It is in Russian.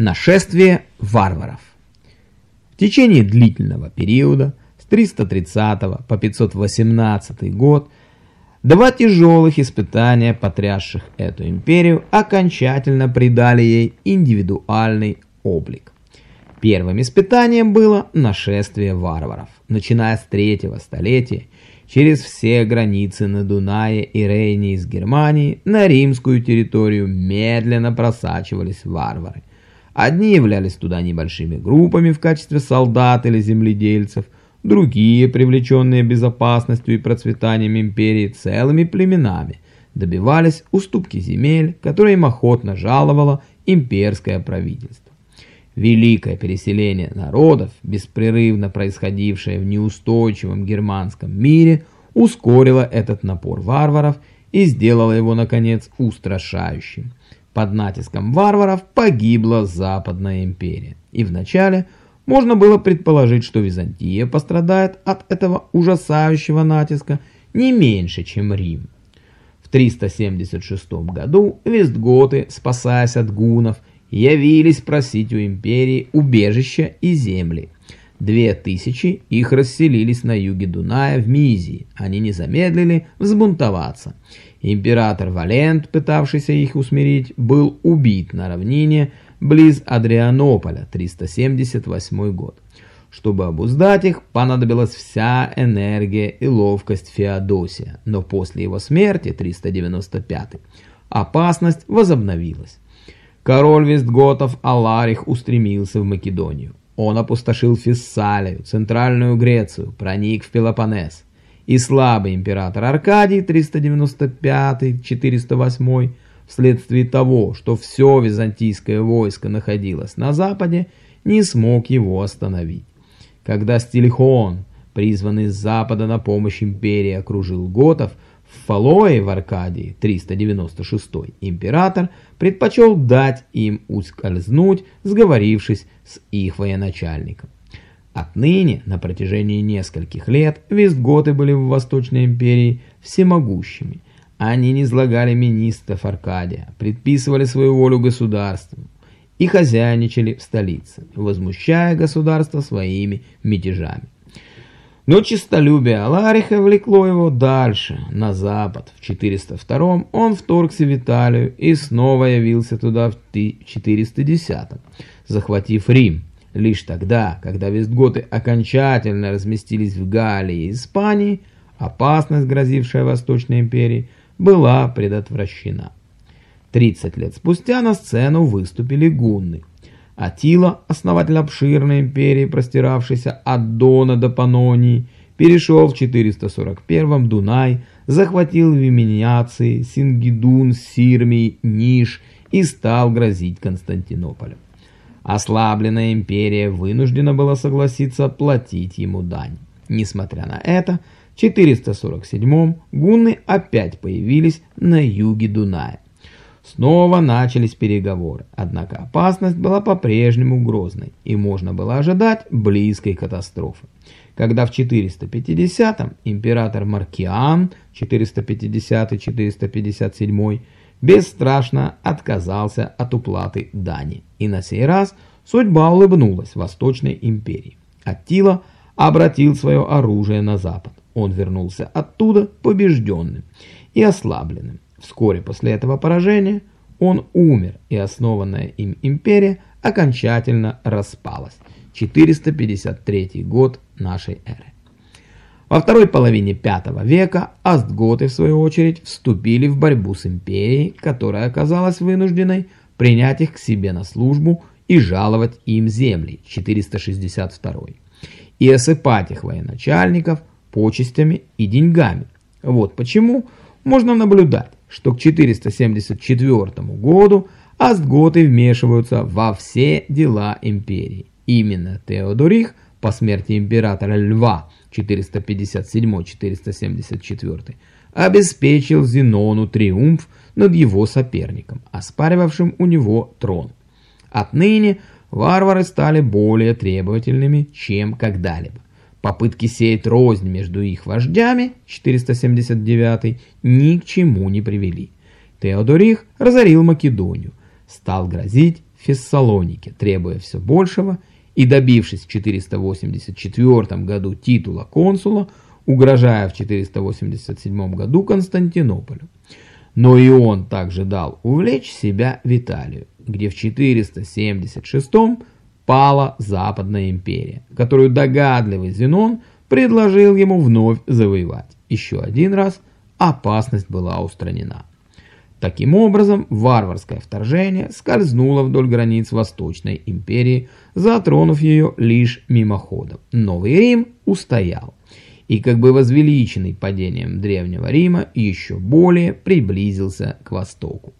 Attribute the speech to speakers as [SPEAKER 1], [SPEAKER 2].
[SPEAKER 1] Нашествие варваров. В течение длительного периода с 330 по 518 год два тяжелых испытания, потрясших эту империю, окончательно придали ей индивидуальный облик. Первым испытанием было нашествие варваров. Начиная с третьего столетия, через все границы на Дунае и Рейне из Германии на римскую территорию медленно просачивались варвары. Одни являлись туда небольшими группами в качестве солдат или земледельцев, другие, привлеченные безопасностью и процветанием империи целыми племенами, добивались уступки земель, которые им охотно жаловало имперское правительство. Великое переселение народов, беспрерывно происходившее в неустойчивом германском мире, ускорило этот напор варваров и сделало его, наконец, устрашающим. Под натиском варваров погибла Западная империя. И вначале можно было предположить, что Византия пострадает от этого ужасающего натиска не меньше, чем Рим. В 376 году вестготы, спасаясь от гунов, явились просить у империи убежища и земли. Две тысячи их расселились на юге Дуная в Мизии. Они не замедлили взбунтоваться. Император Валент, пытавшийся их усмирить, был убит на равнине близ Адрианополя, 378 год. Чтобы обуздать их, понадобилась вся энергия и ловкость Феодосия, но после его смерти, 395 опасность возобновилась. Король Вестготов Аларих устремился в Македонию. Он опустошил Фессалию, Центральную Грецию, проник в Пелопоннес и слабый император Аркадий 395-408 вследствие того, что все византийское войско находилось на западе, не смог его остановить. Когда Стилихон, призванный с запада на помощь империи, окружил готов, в Фалое в Аркадии 396 император предпочел дать им ускользнуть, сговорившись с их военачальником. Отныне, на протяжении нескольких лет, вестготы были в Восточной империи всемогущими. Они не излагали министров Аркадия, предписывали свою волю государству и хозяйничали в столице, возмущая государство своими мятежами. Но честолюбие Алариха влекло его дальше, на запад. В 402 он вторгся в Италию и снова явился туда в 410 захватив Рим. Лишь тогда, когда вестготы окончательно разместились в Галлии и Испании, опасность, грозившая Восточной империи, была предотвращена. 30 лет спустя на сцену выступили гунны. Атила, основатель обширной империи, простиравшейся от Дона до Панонии, перешел в 441-м Дунай, захватил Виминяции, Сингидун, Сирмий, Ниш и стал грозить Константинополем. Ослабленная империя вынуждена была согласиться платить ему дань. Несмотря на это, в 447-м гунны опять появились на юге Дуная. Снова начались переговоры, однако опасность была по-прежнему грозной, и можно было ожидать близкой катастрофы. Когда в 450-м император Маркиан 450-457 бесстрашно отказался от уплаты дани. И на сей раз судьба улыбнулась Восточной империи. Аттила обратил свое оружие на запад. Он вернулся оттуда побежденным и ослабленным. Вскоре после этого поражения он умер, и основанная им империя окончательно распалась. 453 год нашей эры. Во второй половине V века астготы, в свою очередь, вступили в борьбу с империей, которая оказалась вынужденной принять их к себе на службу и жаловать им земли 462 и осыпать их военачальников почестями и деньгами. Вот почему можно наблюдать, что к 474 году астготы вмешиваются во все дела империи. Именно Теодорих по смерти императора Льва 457-474 обеспечил Зенону триумф над его соперником, оспаривавшим у него трон. Отныне варвары стали более требовательными, чем когда-либо. Попытки сеять рознь между их вождями, 479 ни к чему не привели. Теодорих разорил Македонию, стал грозить Фессалонике, требуя все большего и добившись в 484 году титула консула, угрожая в 487 году Константинополю. Но и он также дал увлечь себя в Италию, где в 476 пала Западная империя, которую догадливый Зенон предложил ему вновь завоевать. Еще один раз опасность была устранена. Таким образом, варварское вторжение скользнуло вдоль границ Восточной империи, затронув ее лишь мимоходом. Новый Рим устоял и, как бы возвеличенный падением Древнего Рима, еще более приблизился к Востоку.